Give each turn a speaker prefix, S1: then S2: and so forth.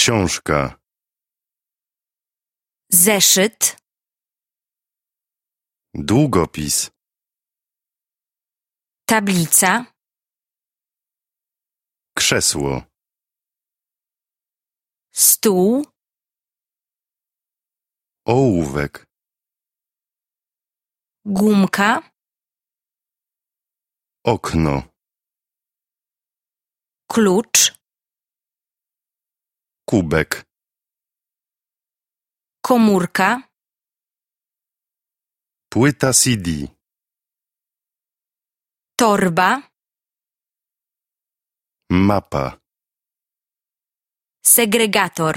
S1: Książka.
S2: zeszyt,
S1: Długopis.
S2: tablica,
S1: Krzesło.
S2: stół,
S1: Ołówek.
S2: gumka,
S1: Okno.
S2: klucz,
S1: Kubek.
S2: komórka,
S1: Płyta CD.
S2: torba,
S1: Mapa.
S2: segregator.